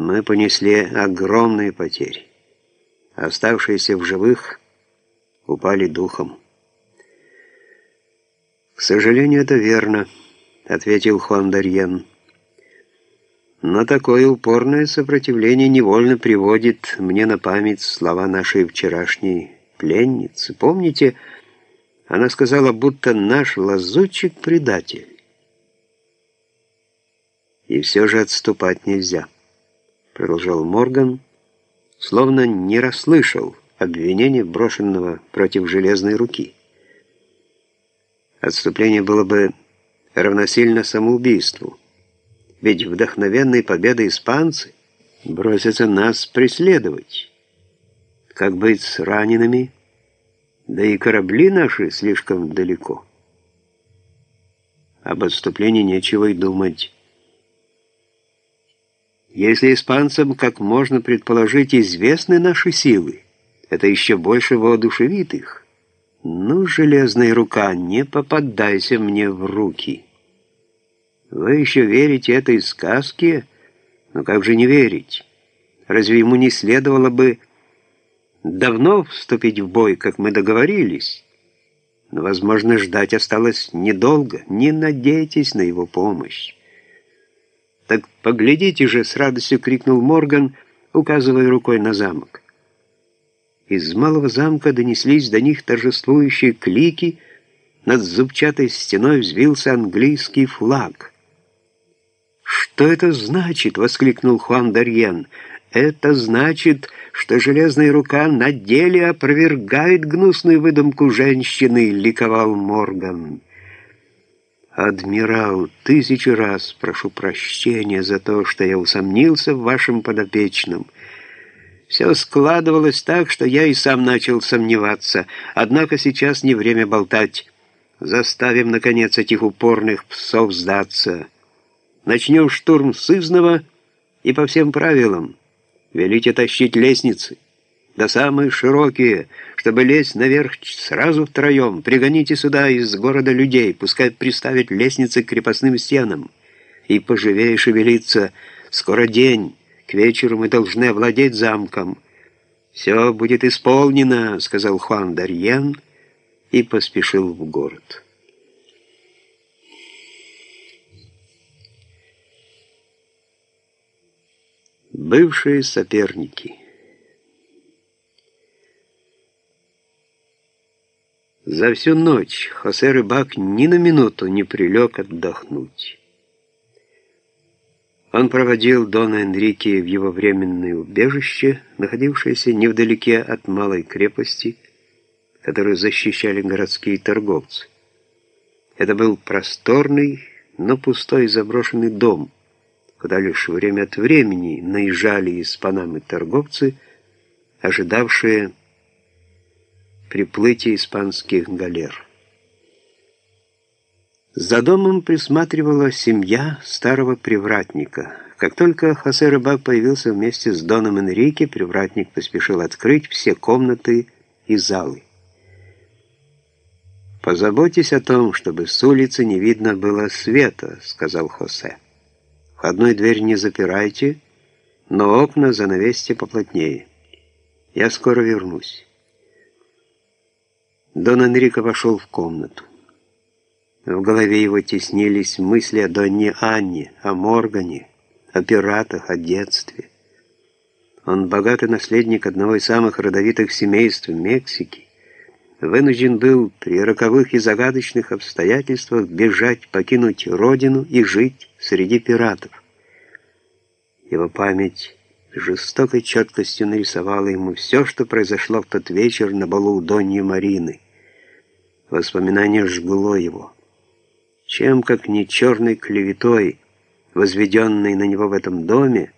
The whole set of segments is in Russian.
Мы понесли огромные потери. Оставшиеся в живых упали духом. «К сожалению, это верно», — ответил Хуан Дарьен. «Но такое упорное сопротивление невольно приводит мне на память слова нашей вчерашней пленницы. Помните, она сказала, будто наш лазутчик — предатель. И все же отступать нельзя», — продолжал Морган, словно не расслышал обвинения, брошенного против железной руки. Отступление было бы равносильно самоубийству, ведь вдохновенной победой испанцы бросятся нас преследовать. Как быть с ранеными? Да и корабли наши слишком далеко. Об отступлении нечего и думать. Если испанцам, как можно предположить, известны наши силы, это еще больше воодушевит их. «Ну, железная рука, не попадайся мне в руки!» «Вы еще верите этой сказке? Ну как же не верить? Разве ему не следовало бы давно вступить в бой, как мы договорились?» Но, возможно, ждать осталось недолго. Не надейтесь на его помощь. «Так поглядите же!» — с радостью крикнул Морган, указывая рукой на замок. Из малого замка донеслись до них торжествующие клики, над зубчатой стеной взвился английский флаг. «Что это значит?» — воскликнул Хуан Дарьен. «Это значит, что железная рука на деле опровергает гнусную выдумку женщины», — ликовал Морган. «Адмирал, тысячу раз прошу прощения за то, что я усомнился в вашем подопечном». Все складывалось так, что я и сам начал сомневаться. Однако сейчас не время болтать. Заставим, наконец, этих упорных псов сдаться. Начнем штурм с изного и по всем правилам. Велите тащить лестницы. Да самые широкие, чтобы лезть наверх сразу втроем. Пригоните сюда из города людей, пускай приставят лестницы к крепостным стенам. И поживее шевелиться. Скоро день». К вечеру мы должны овладеть замком. Все будет исполнено, сказал Хуан Дарьен и поспешил в город. Бывшие соперники За всю ночь Хосе Рыбак ни на минуту не прилег отдохнуть. Он проводил Дона Энрике в его временное убежище, находившееся невдалеке от малой крепости, которую защищали городские торговцы. Это был просторный, но пустой заброшенный дом, куда лишь время от времени наезжали из Панамы торговцы, ожидавшие приплытия испанских галер. За домом присматривала семья старого привратника. Как только Хосе Рыбак появился вместе с Доном Энрике, привратник поспешил открыть все комнаты и залы. «Позаботьтесь о том, чтобы с улицы не видно было света», — сказал Хосе. «Входную дверь не запирайте, но окна занавесьте поплотнее. Я скоро вернусь». Дон Энрико вошел в комнату. В голове его теснились мысли о Донне Анне, о Моргане, о пиратах, о детстве. Он богатый наследник одного из самых родовитых семейств Мексики, вынужден был при роковых и загадочных обстоятельствах бежать, покинуть родину и жить среди пиратов. Его память жестокой четкостью нарисовала ему все, что произошло в тот вечер на балу у Доньи Марины. Воспоминание жгло его чем как не черной клеветой, возведенной на него в этом доме,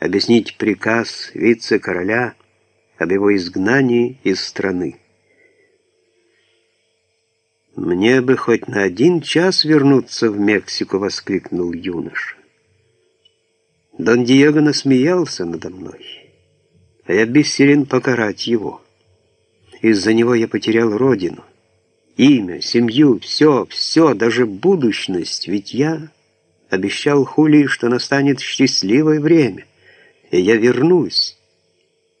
объяснить приказ вице-короля об его изгнании из страны. «Мне бы хоть на один час вернуться в Мексику!» — воскликнул юноша. Дон Диего насмеялся надо мной, а я бессилен покарать его. Из-за него я потерял родину имя, семью, все, все, даже будущность, ведь я обещал Хули, что настанет счастливое время, и я вернусь.